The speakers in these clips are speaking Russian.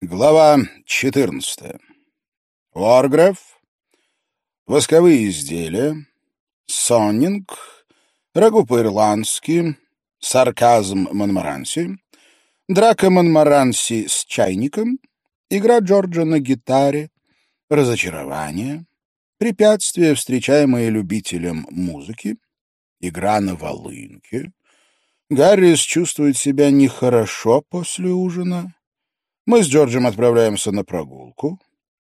Глава 14. Орграф, восковые изделия, соннинг, рагу по-ирландски, сарказм Монмаранси, драка Монмаранси с чайником, игра Джорджа на гитаре, разочарование, препятствия, встречаемые любителям музыки, игра на волынке. Гаррис чувствует себя нехорошо после ужина, мы с Джорджем отправляемся на прогулку.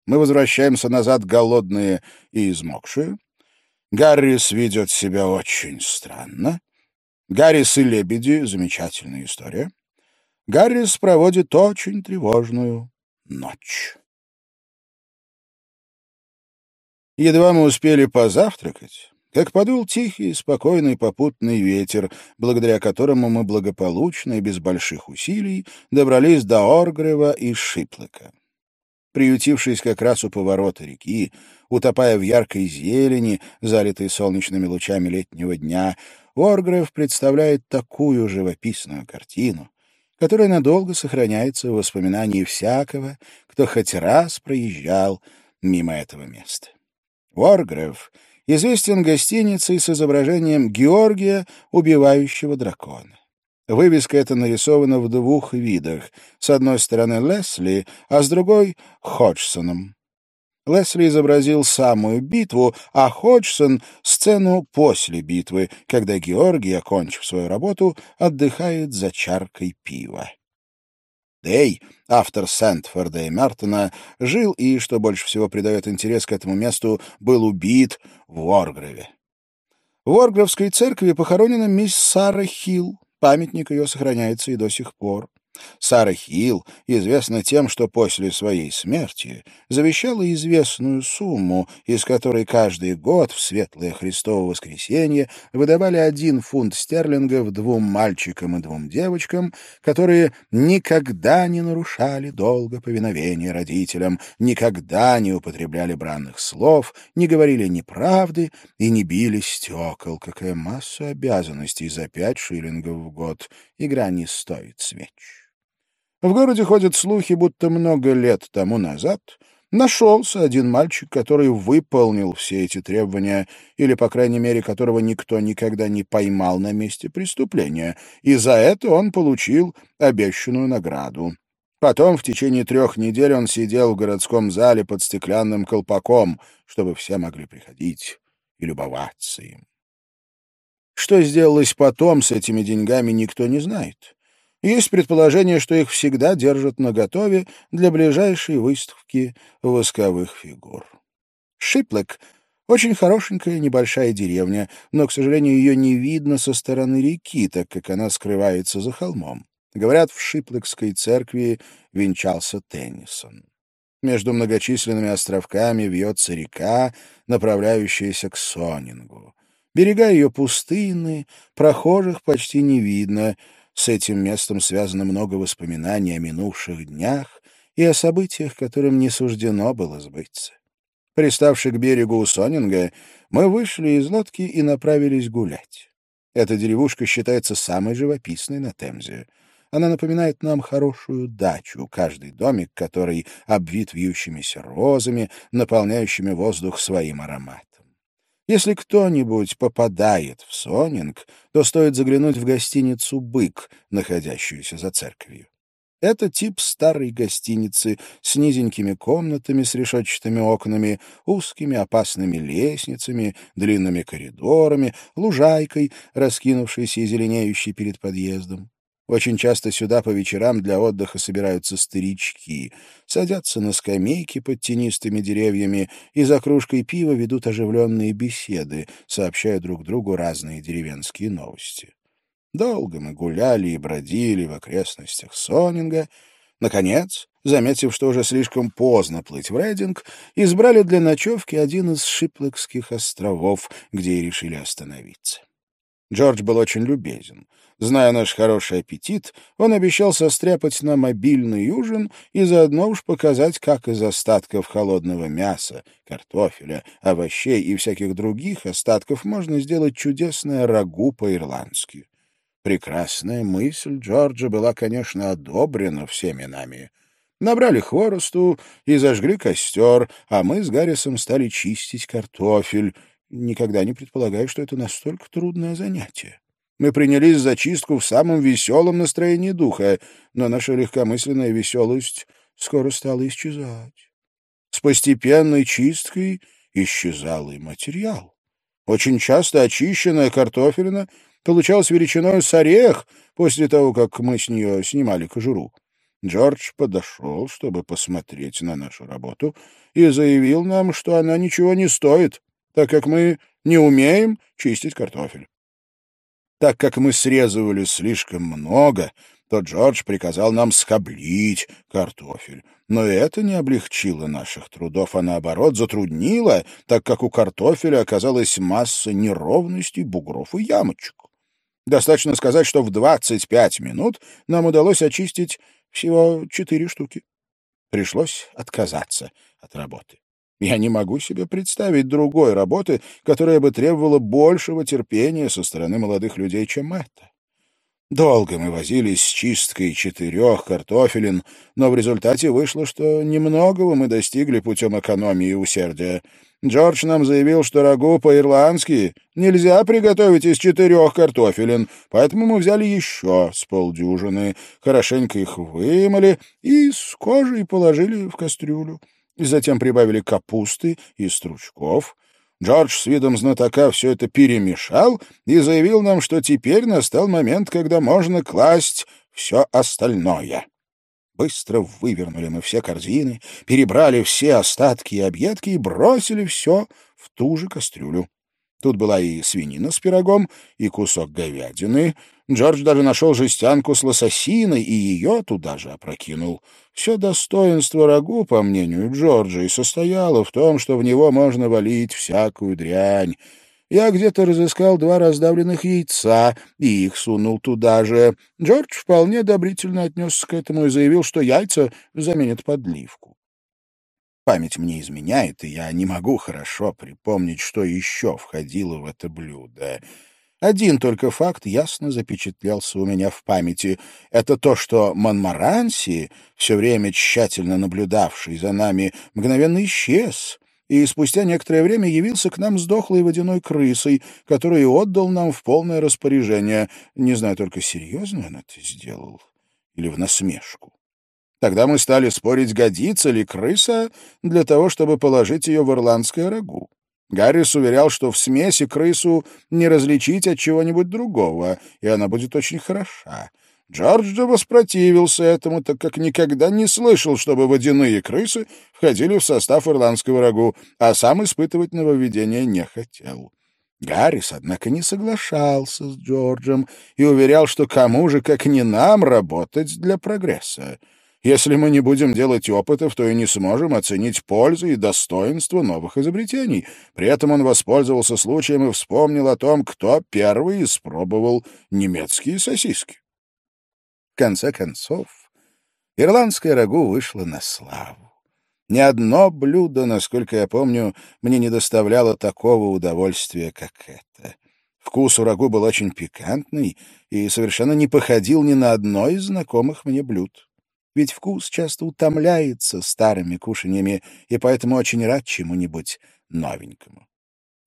Мы возвращаемся назад голодные и измокшие. Гаррис ведет себя очень странно. Гаррис и лебеди — замечательная история. Гаррис проводит очень тревожную ночь. Едва мы успели позавтракать, как подул тихий, спокойный попутный ветер, благодаря которому мы благополучно и без больших усилий добрались до Оргрева и Шиплока. Приютившись как раз у поворота реки, утопая в яркой зелени, залитой солнечными лучами летнего дня, Оргрев представляет такую живописную картину, которая надолго сохраняется в воспоминании всякого, кто хоть раз проезжал мимо этого места. Оргрев — известен гостиницей с изображением Георгия, убивающего дракона. Вывеска эта нарисована в двух видах. С одной стороны Лесли, а с другой — Ходжсоном. Лесли изобразил самую битву, а Ходжсон — сцену после битвы, когда Георгий, окончив свою работу, отдыхает за чаркой пива. Дэй, автор Сентфорда и Мертона, жил и, что больше всего придает интерес к этому месту, был убит в Уоргреве. В Уоргревской церкви похоронена мисс Сара Хилл. Памятник ее сохраняется и до сих пор. Сара Хилл известна тем, что после своей смерти завещала известную сумму, из которой каждый год в Светлое Христово воскресенье выдавали один фунт стерлингов двум мальчикам и двум девочкам, которые никогда не нарушали долго повиновения родителям, никогда не употребляли бранных слов, не говорили неправды и не били стекол. Какая масса обязанностей за пять шиллингов в год. Игра не стоит свеч. В городе ходят слухи, будто много лет тому назад нашелся один мальчик, который выполнил все эти требования, или, по крайней мере, которого никто никогда не поймал на месте преступления, и за это он получил обещанную награду. Потом в течение трех недель он сидел в городском зале под стеклянным колпаком, чтобы все могли приходить и любоваться им. Что сделалось потом с этими деньгами, никто не знает. Есть предположение, что их всегда держат наготове для ближайшей выставки восковых фигур. Шиплек — очень хорошенькая небольшая деревня, но, к сожалению, ее не видно со стороны реки, так как она скрывается за холмом. Говорят, в Шиплекской церкви венчался Теннисон. Между многочисленными островками вьется река, направляющаяся к Сонингу. Берега ее пустынны, прохожих почти не видно — с этим местом связано много воспоминаний о минувших днях и о событиях, которым не суждено было сбыться. Приставши к берегу Усонинга, мы вышли из лодки и направились гулять. Эта деревушка считается самой живописной на Темзе. Она напоминает нам хорошую дачу, каждый домик, который обвит вьющимися розами, наполняющими воздух своим ароматом. Если кто-нибудь попадает в Сонинг, то стоит заглянуть в гостиницу «Бык», находящуюся за церковью. Это тип старой гостиницы с низенькими комнатами с решетчатыми окнами, узкими опасными лестницами, длинными коридорами, лужайкой, раскинувшейся и зеленеющей перед подъездом. Очень часто сюда по вечерам для отдыха собираются старички, садятся на скамейки под тенистыми деревьями и за кружкой пива ведут оживленные беседы, сообщая друг другу разные деревенские новости. Долго мы гуляли и бродили в окрестностях Сонинга. Наконец, заметив, что уже слишком поздно плыть в Рейдинг, избрали для ночевки один из Шиплокских островов, где и решили остановиться. Джордж был очень любезен. Зная наш хороший аппетит, он обещал состряпать на мобильный ужин и заодно уж показать, как из остатков холодного мяса, картофеля, овощей и всяких других остатков можно сделать чудесное рагу по-ирландски. Прекрасная мысль Джорджа была, конечно, одобрена всеми нами. Набрали хворосту и зажгли костер, а мы с Гаррисом стали чистить картофель. Никогда не предполагаю, что это настолько трудное занятие. Мы принялись за чистку в самом веселом настроении духа, но наша легкомысленная веселость скоро стала исчезать. С постепенной чисткой исчезал и материал. Очень часто очищенная картофелина получалась величиной с орех после того, как мы с нее снимали кожуру. Джордж подошел, чтобы посмотреть на нашу работу, и заявил нам, что она ничего не стоит, так как мы не умеем чистить картофель. Так как мы срезывали слишком много, то Джордж приказал нам скоблить картофель. Но это не облегчило наших трудов, а наоборот затруднило, так как у картофеля оказалась масса неровностей, бугров и ямочек. Достаточно сказать, что в 25 минут нам удалось очистить всего четыре штуки. Пришлось отказаться от работы. Я не могу себе представить другой работы, которая бы требовала большего терпения со стороны молодых людей, чем эта. Долго мы возились с чисткой четырех картофелин, но в результате вышло, что немногого мы достигли путем экономии и усердия. Джордж нам заявил, что рагу по-ирландски нельзя приготовить из четырех картофелин, поэтому мы взяли еще с полдюжины, хорошенько их вымыли и с кожей положили в кастрюлю. Затем прибавили капусты и стручков — Джордж с видом знатока все это перемешал и заявил нам, что теперь настал момент, когда можно класть все остальное. Быстро вывернули мы все корзины, перебрали все остатки и объедки и бросили все в ту же кастрюлю. Тут была и свинина с пирогом, и кусок говядины. Джордж даже нашел жестянку с лососиной и ее туда же опрокинул. Все достоинство рагу, по мнению Джорджа, и состояло в том, что в него можно валить всякую дрянь. Я где-то разыскал два раздавленных яйца и их сунул туда же. Джордж вполне одобрительно отнесся к этому и заявил, что яйца заменят подливку. Память мне изменяет, и я не могу хорошо припомнить, что еще входило в это блюдо. Один только факт ясно запечатлелся у меня в памяти. Это то, что Монмаранси, все время тщательно наблюдавший за нами, мгновенно исчез и спустя некоторое время явился к нам с дохлой водяной крысой, которую отдал нам в полное распоряжение. Не знаю только, серьезно он это сделал или в насмешку. Тогда мы стали спорить, годится ли крыса для того, чтобы положить ее в ирландское рагу. Гаррис уверял, что в смеси крысу не различить от чего-нибудь другого, и она будет очень хороша. Джордж же воспротивился этому, так как никогда не слышал, чтобы водяные крысы входили в состав ирландского рагу, а сам испытывать нововведение не хотел. Гаррис, однако, не соглашался с Джорджем и уверял, что кому же, как не нам, работать для прогресса. Если мы не будем делать опытов, то и не сможем оценить пользу и достоинство новых изобретений. При этом он воспользовался случаем и вспомнил о том, кто первый испробовал немецкие сосиски. В конце концов, ирландское рагу вышло на славу. Ни одно блюдо, насколько я помню, мне не доставляло такого удовольствия, как это. Вкус у рагу был очень пикантный и совершенно не походил ни на одно из знакомых мне блюд ведь вкус часто утомляется старыми кушаньями и поэтому очень рад чему-нибудь новенькому.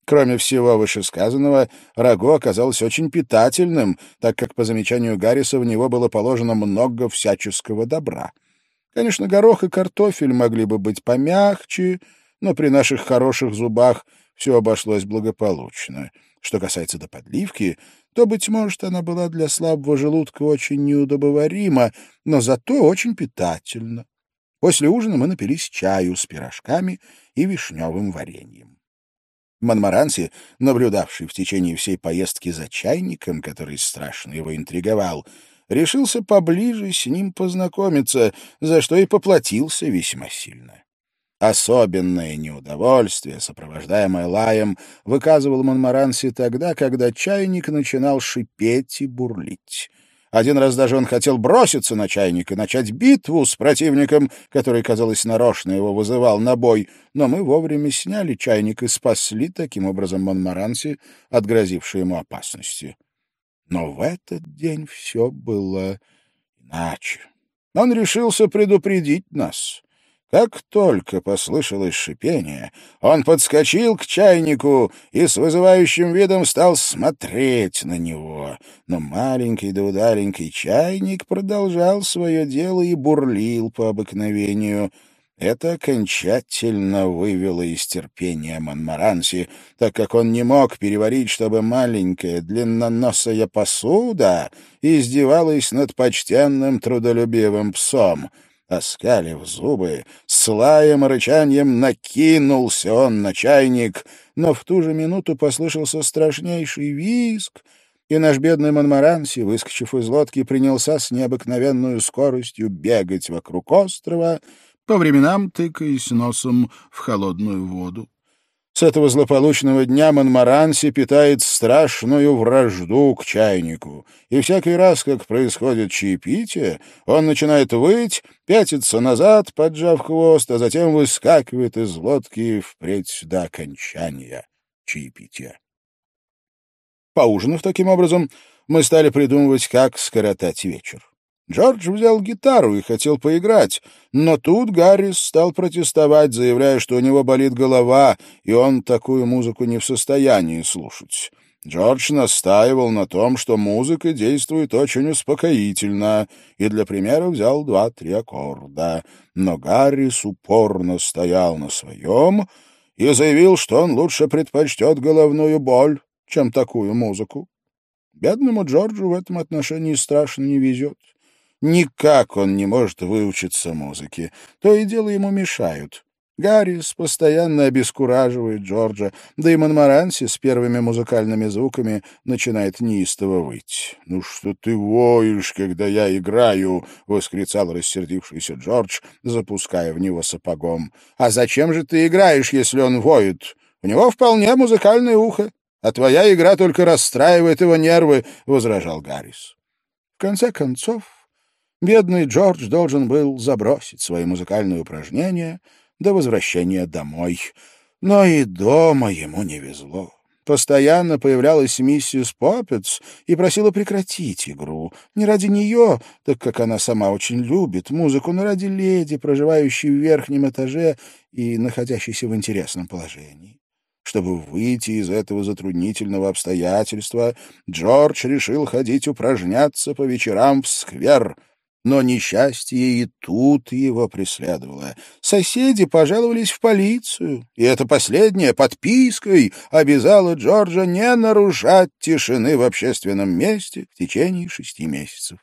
Кроме всего вышесказанного, рагу оказалось очень питательным, так как, по замечанию Гарриса, в него было положено много всяческого добра. Конечно, горох и картофель могли бы быть помягче, но при наших хороших зубах все обошлось благополучно. Что касается до подливки, то, быть может, она была для слабого желудка очень неудобоварима, но зато очень питательна. После ужина мы напились чаю с пирожками и вишневым вареньем. Монмаранси, наблюдавший в течение всей поездки за чайником, который страшно его интриговал, решился поближе с ним познакомиться, за что и поплатился весьма сильно. Особенное неудовольствие, сопровождаемое лаем, выказывал Монмаранси тогда, когда чайник начинал шипеть и бурлить. Один раз даже он хотел броситься на чайник и начать битву с противником, который, казалось, нарочно его вызывал на бой, но мы вовремя сняли чайник и спасли таким образом Монмаранси от грозившей ему опасности. Но в этот день все было иначе. Он решился предупредить нас. Как только послышалось шипение, он подскочил к чайнику и с вызывающим видом стал смотреть на него. Но маленький да удаленький чайник продолжал свое дело и бурлил по обыкновению — это окончательно вывело из терпения Монмаранси, так как он не мог переварить, чтобы маленькая длинноносая посуда издевалась над почтенным трудолюбивым псом. Оскалив зубы, с лаем и рычанием накинулся он на чайник, но в ту же минуту послышался страшнейший визг, и наш бедный Монмаранси, выскочив из лодки, принялся с необыкновенной скоростью бегать вокруг острова, по временам тыкаясь носом в холодную воду. С этого злополучного дня Монмаранси питает страшную вражду к чайнику, и всякий раз, как происходит чаепитие, он начинает выть, пятится назад, поджав хвост, а затем выскакивает из лодки впредь до окончания чаепития. Поужинав таким образом, мы стали придумывать, как скоротать вечер. Джордж взял гитару и хотел поиграть, но тут Гаррис стал протестовать, заявляя, что у него болит голова, и он такую музыку не в состоянии слушать. Джордж настаивал на том, что музыка действует очень успокоительно, и для примера взял два-три аккорда. Но Гаррис упорно стоял на своем и заявил, что он лучше предпочтет головную боль, чем такую музыку. Бедному Джорджу в этом отношении страшно не везет. Никак он не может выучиться музыке. То и дело ему мешают. Гаррис постоянно обескураживает Джорджа, да и Монмаранси с первыми музыкальными звуками начинает неистово выть. «Ну что ты воешь, когда я играю?» — восклицал рассердившийся Джордж, запуская в него сапогом. «А зачем же ты играешь, если он воет? У него вполне музыкальное ухо, а твоя игра только расстраивает его нервы», — возражал Гаррис. В конце концов, Бедный Джордж должен был забросить свои музыкальные упражнения до возвращения домой. Но и дома ему не везло. Постоянно появлялась миссис Поппетс и просила прекратить игру. Не ради нее, так как она сама очень любит музыку, но ради леди, проживающей в верхнем этаже и находящейся в интересном положении. Чтобы выйти из этого затруднительного обстоятельства, Джордж решил ходить упражняться по вечерам в сквер — но несчастье и тут его преследовало. Соседи пожаловались в полицию, и эта последняя подпиской обязала Джорджа не нарушать тишины в общественном месте в течение шести месяцев.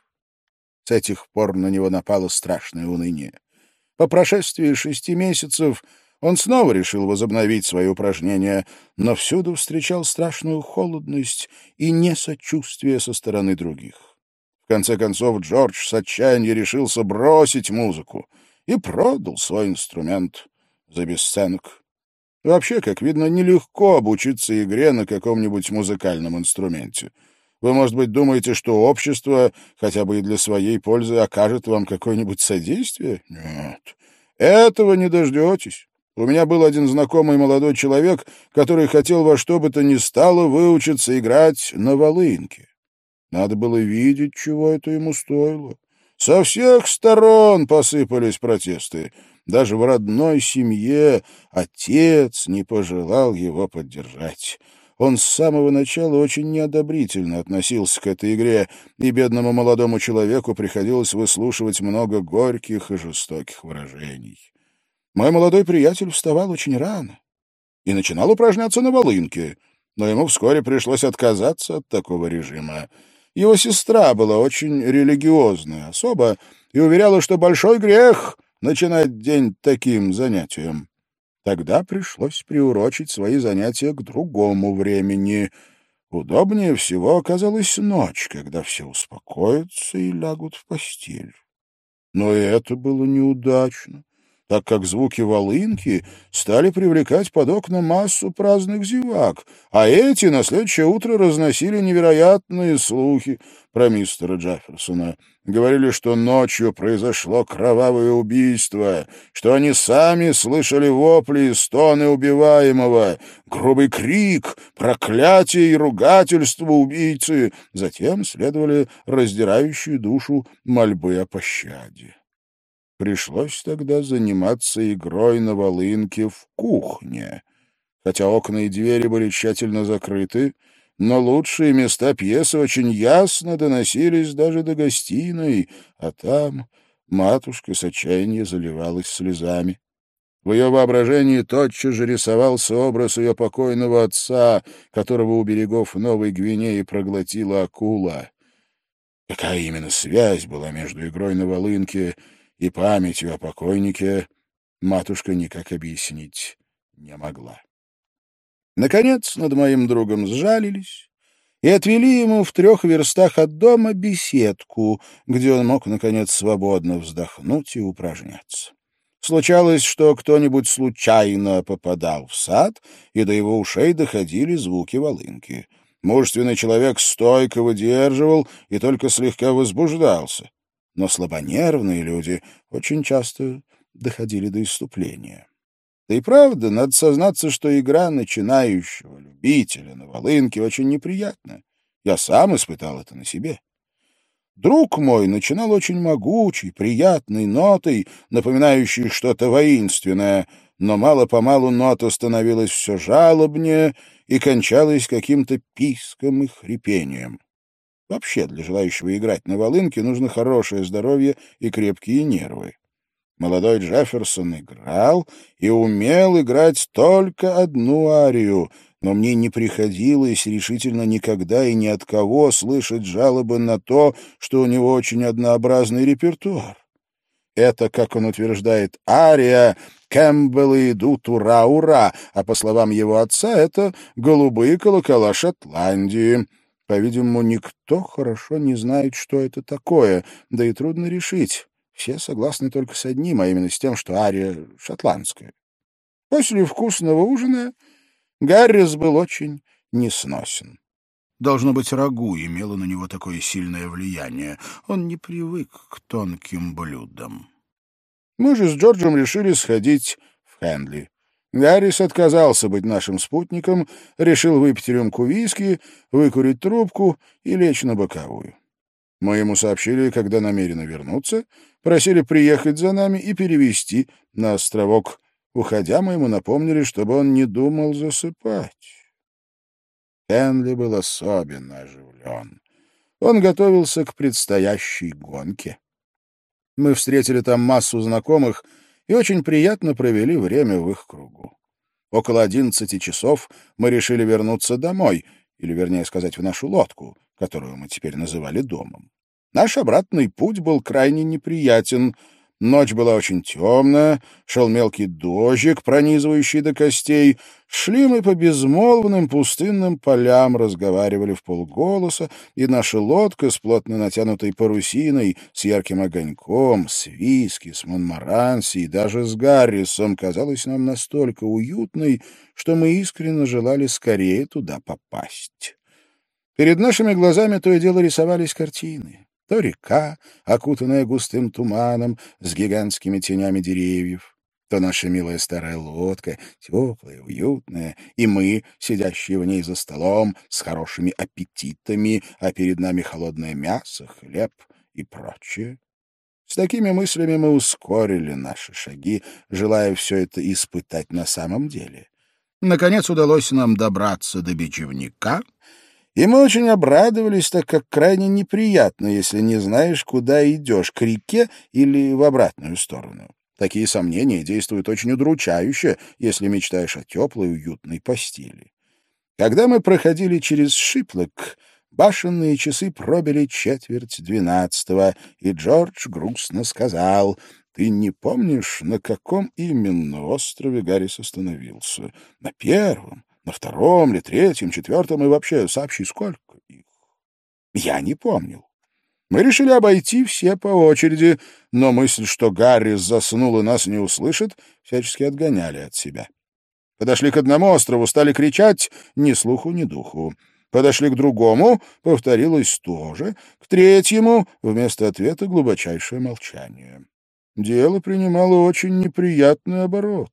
С этих пор на него напало страшное уныние. По прошествии шести месяцев он снова решил возобновить свои упражнения, но всюду встречал страшную холодность и несочувствие со стороны других. В конце концов, Джордж с отчаяния решился бросить музыку и продал свой инструмент за бесценок. Вообще, как видно, нелегко обучиться игре на каком-нибудь музыкальном инструменте. Вы, может быть, думаете, что общество, хотя бы и для своей пользы, окажет вам какое-нибудь содействие? Нет, этого не дождетесь. У меня был один знакомый молодой человек, который хотел во что бы то ни стало выучиться играть на волынке. Надо было видеть, чего это ему стоило. Со всех сторон посыпались протесты. Даже в родной семье отец не пожелал его поддержать. Он с самого начала очень неодобрительно относился к этой игре, и бедному молодому человеку приходилось выслушивать много горьких и жестоких выражений. Мой молодой приятель вставал очень рано и начинал упражняться на волынке, но ему вскоре пришлось отказаться от такого режима. Его сестра была очень религиозная особа и уверяла, что большой грех начинать день таким занятием. Тогда пришлось приурочить свои занятия к другому времени. Удобнее всего оказалась ночь, когда все успокоятся и лягут в постель. Но и это было неудачно. Так как звуки волынки стали привлекать под окна массу праздных зевак, а эти на следующее утро разносили невероятные слухи про мистера Джефферсона. Говорили, что ночью произошло кровавое убийство, что они сами слышали вопли и стоны убиваемого, грубый крик, проклятие и ругательство убийцы. Затем следовали раздирающие душу мольбы о пощаде. Пришлось тогда заниматься игрой на волынке в кухне. Хотя окна и двери были тщательно закрыты, но лучшие места пьесы очень ясно доносились даже до гостиной, а там матушка с отчаяния заливалась слезами. В ее воображении тотчас же рисовался образ ее покойного отца, которого у берегов Новой Гвинеи проглотила акула. Какая именно связь была между игрой на волынке и памятью о покойнике, матушка никак объяснить не могла. Наконец над моим другом сжалились и отвели ему в трех верстах от дома беседку, где он мог, наконец, свободно вздохнуть и упражняться. Случалось, что кто-нибудь случайно попадал в сад, и до его ушей доходили звуки волынки. Мужественный человек стойко выдерживал и только слегка возбуждался но слабонервные люди очень часто доходили до иступления. Да и правда, надо сознаться, что игра начинающего любителя на волынке очень неприятна. Я сам испытал это на себе. Друг мой начинал очень могучей, приятной нотой, напоминающей что-то воинственное, но мало-помалу нота становилась все жалобнее и кончалась каким-то писком и хрипением. Вообще, для желающего играть на волынке нужно хорошее здоровье и крепкие нервы. Молодой Джефферсон играл и умел играть только одну арию, но мне не приходилось решительно никогда и ни от кого слышать жалобы на то, что у него очень однообразный репертуар. Это, как он утверждает, ария «Кэмпбеллы идут ура-ура», а по словам его отца, это «голубые колокола Шотландии». По-видимому, никто хорошо не знает, что это такое, да и трудно решить. Все согласны только с одним, а именно с тем, что ария шотландская. После вкусного ужина Гаррис был очень несносен. Должно быть, рагу имело на него такое сильное влияние. Он не привык к тонким блюдам. Мы же с Джорджем решили сходить в Хендли. Гаррис отказался быть нашим спутником, решил выпить рюмку виски, выкурить трубку и лечь на боковую. Мы ему сообщили, когда намерены вернуться, просили приехать за нами и перевести на островок. Уходя, мы ему напомнили, чтобы он не думал засыпать. Хенли был особенно оживлен. Он готовился к предстоящей гонке. Мы встретили там массу знакомых — и очень приятно провели время в их кругу. Около одиннадцати часов мы решили вернуться домой, или, вернее сказать, в нашу лодку, которую мы теперь называли домом. Наш обратный путь был крайне неприятен — Ночь была очень темная, шел мелкий дождик, пронизывающий до костей. Шли мы по безмолвным пустынным полям, разговаривали в полголоса, и наша лодка с плотно натянутой парусиной, с ярким огоньком, с виски, с Монмаранси и даже с Гаррисом казалась нам настолько уютной, что мы искренне желали скорее туда попасть. Перед нашими глазами то и дело рисовались картины. То река, окутанная густым туманом, с гигантскими тенями деревьев, то наша милая старая лодка, теплая, уютная, и мы, сидящие в ней за столом, с хорошими аппетитами, а перед нами холодное мясо, хлеб и прочее. С такими мыслями мы ускорили наши шаги, желая все это испытать на самом деле. Наконец удалось нам добраться до бичевника — и мы очень обрадовались, так как крайне неприятно, если не знаешь, куда идешь, к реке или в обратную сторону. Такие сомнения действуют очень удручающе, если мечтаешь о теплой, уютной постели. Когда мы проходили через Шиплок, башенные часы пробили четверть двенадцатого, и Джордж грустно сказал, «Ты не помнишь, на каком именно острове Гаррис остановился? На первом на втором ли, третьем, четвертом и вообще сообщи, сколько их. Я не помнил. Мы решили обойти все по очереди, но мысль, что Гаррис заснул и нас не услышит, всячески отгоняли от себя. Подошли к одному острову, стали кричать ни слуху, ни духу. Подошли к другому, повторилось то же. К третьему вместо ответа глубочайшее молчание. Дело принимало очень неприятный оборот.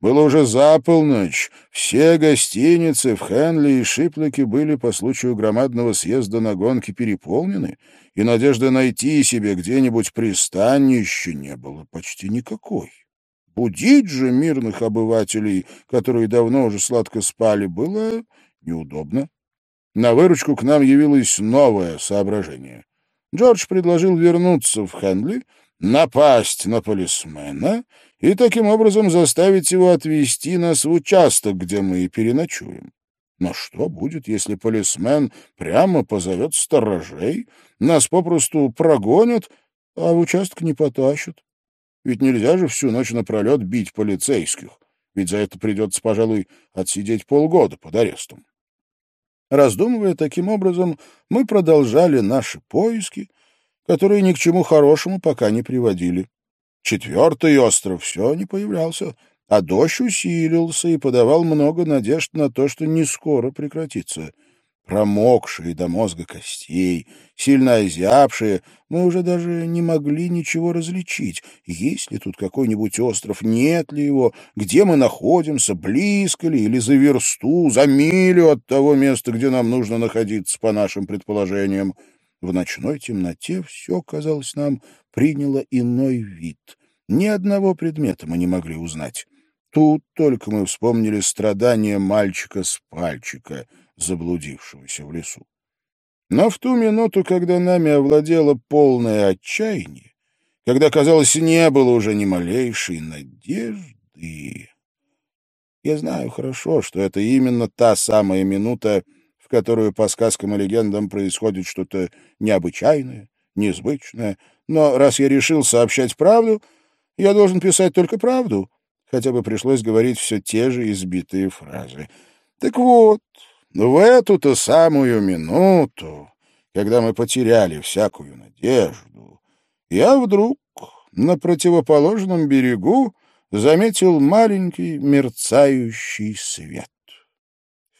Было уже за полночь. Все гостиницы в Хенли и Шиплоке были по случаю громадного съезда на гонки переполнены, и надежды найти себе где-нибудь пристанище не было почти никакой. Будить же мирных обывателей, которые давно уже сладко спали, было неудобно. На выручку к нам явилось новое соображение. Джордж предложил вернуться в Хенли, напасть на полисмена и таким образом заставить его отвезти нас в участок, где мы и переночуем. Но что будет, если полисмен прямо позовет сторожей, нас попросту прогонят, а в участок не потащат? Ведь нельзя же всю ночь напролет бить полицейских, ведь за это придется, пожалуй, отсидеть полгода под арестом. Раздумывая таким образом, мы продолжали наши поиски, которые ни к чему хорошему пока не приводили. Четвертый остров все не появлялся, а дождь усилился и подавал много надежд на то, что не скоро прекратится. Промокшие до мозга костей, сильно озябшие, мы уже даже не могли ничего различить. Есть ли тут какой-нибудь остров, нет ли его, где мы находимся, близко ли или за версту, за милю от того места, где нам нужно находиться, по нашим предположениям. В ночной темноте все, казалось нам, приняло иной вид. Ни одного предмета мы не могли узнать. Тут только мы вспомнили страдания мальчика с пальчика, заблудившегося в лесу. Но в ту минуту, когда нами овладело полное отчаяние, когда, казалось, не было уже ни малейшей надежды... Я знаю хорошо, что это именно та самая минута, которую по сказкам и легендам происходит что-то необычайное, незвычное. Но раз я решил сообщать правду, я должен писать только правду, хотя бы пришлось говорить все те же избитые фразы. Так вот, в эту-то самую минуту, когда мы потеряли всякую надежду, я вдруг на противоположном берегу заметил маленький мерцающий свет.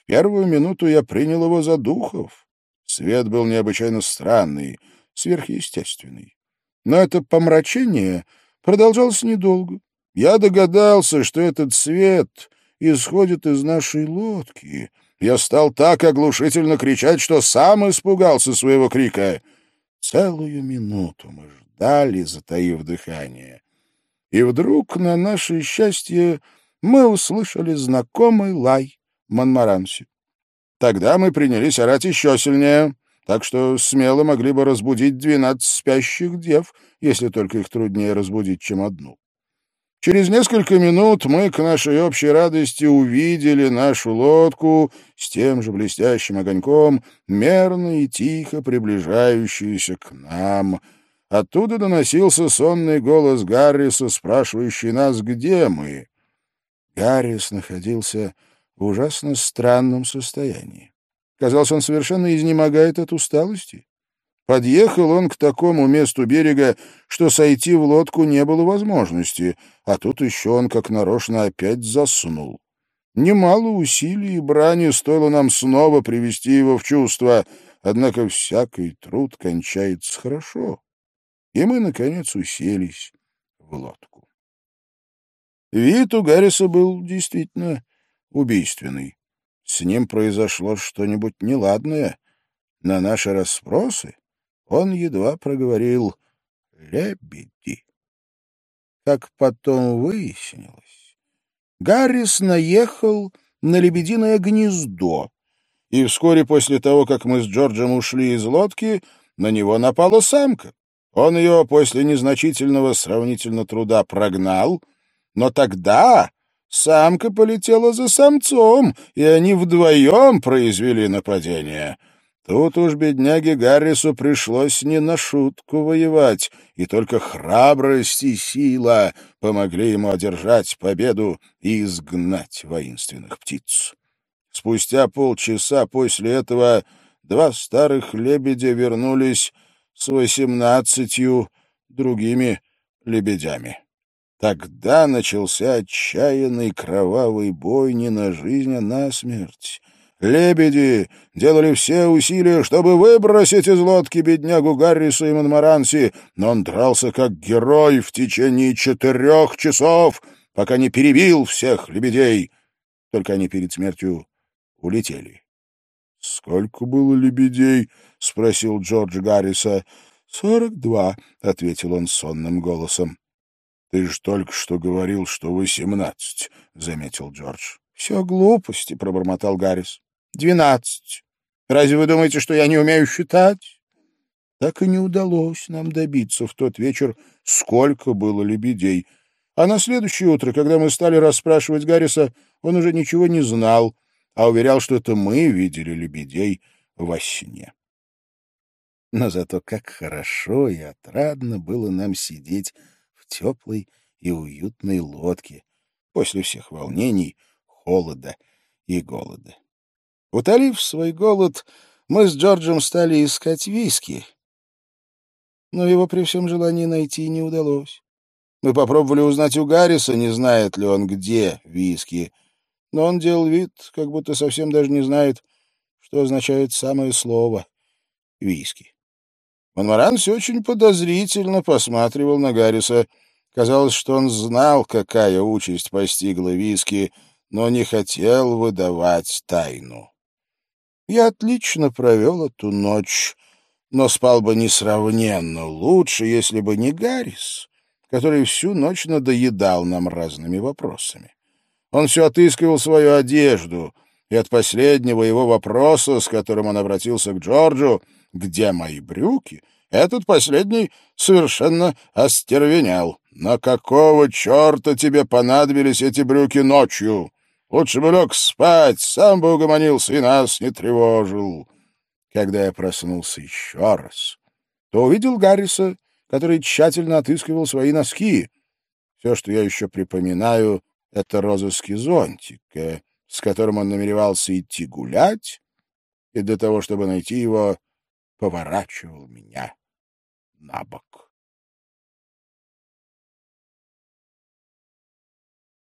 Первую минуту я принял его за духов. Свет был необычайно странный, сверхъестественный. Но это помрачение продолжалось недолго. Я догадался, что этот свет исходит из нашей лодки. Я стал так оглушительно кричать, что сам испугался своего крика. Целую минуту мы ждали, затаив дыхание. И вдруг, на наше счастье, мы услышали знакомый лай Монмаранси. Тогда мы принялись орать еще сильнее, так что смело могли бы разбудить двенадцать спящих дев, если только их труднее разбудить, чем одну. Через несколько минут мы, к нашей общей радости, увидели нашу лодку с тем же блестящим огоньком, мерно и тихо приближающуюся к нам. Оттуда доносился сонный голос Гарриса, спрашивающий нас, где мы. Гаррис находился в ужасно странном состоянии. Казалось, он совершенно изнемогает от усталости. Подъехал он к такому месту берега, что сойти в лодку не было возможности, а тут еще он как нарочно опять заснул. Немало усилий и брани стоило нам снова привести его в чувство, однако всякий труд кончается хорошо. И мы, наконец, уселись в лодку. Вид у Гарриса был действительно убийственный. С ним произошло что-нибудь неладное. На наши расспросы он едва проговорил «лебеди». Как потом выяснилось, Гаррис наехал на лебединое гнездо, и вскоре после того, как мы с Джорджем ушли из лодки, на него напала самка. Он ее после незначительного сравнительно труда прогнал, но тогда самка полетела за самцом, и они вдвоем произвели нападение — Тут уж бедняге Гаррису пришлось не на шутку воевать, и только храбрость и сила помогли ему одержать победу и изгнать воинственных птиц. Спустя полчаса после этого два старых лебедя вернулись с восемнадцатью другими лебедями. Тогда начался отчаянный кровавый бой не на жизнь, а на смерть. Лебеди делали все усилия, чтобы выбросить из лодки беднягу Гарриса и Монмаранси, но он дрался как герой в течение четырех часов, пока не перебил всех лебедей. Только они перед смертью улетели. — Сколько было лебедей? — спросил Джордж Гарриса. — Сорок два, — ответил он сонным голосом. — Ты ж только что говорил, что восемнадцать, — заметил Джордж. — Все глупости, — пробормотал Гаррис. Двенадцать. Разве вы думаете, что я не умею считать? Так и не удалось нам добиться в тот вечер, сколько было лебедей. А на следующее утро, когда мы стали расспрашивать Гарриса, он уже ничего не знал, а уверял, что это мы видели лебедей во сне. Но зато как хорошо и отрадно было нам сидеть в теплой и уютной лодке после всех волнений, холода и голода. Утолив свой голод, мы с Джорджем стали искать виски. Но его при всем желании найти не удалось. Мы попробовали узнать у Гарриса, не знает ли он, где виски. Но он делал вид, как будто совсем даже не знает, что означает самое слово «виски». Монмаранси очень подозрительно посматривал на Гарриса. Казалось, что он знал, какая участь постигла виски, но не хотел выдавать тайну. Я отлично провел эту ночь, но спал бы несравненно лучше, если бы не Гаррис, который всю ночь надоедал нам разными вопросами. Он все отыскивал свою одежду, и от последнего его вопроса, с которым он обратился к Джорджу, «Где мои брюки?», этот последний совершенно остервенял. «На какого черта тебе понадобились эти брюки ночью?» Лучше бы лег спать, сам бы угомонился и нас не тревожил. Когда я проснулся еще раз, то увидел Гарриса, который тщательно отыскивал свои носки. Все, что я еще припоминаю, — это розыски зонтика, с которым он намеревался идти гулять, и для того, чтобы найти его, поворачивал меня на бок.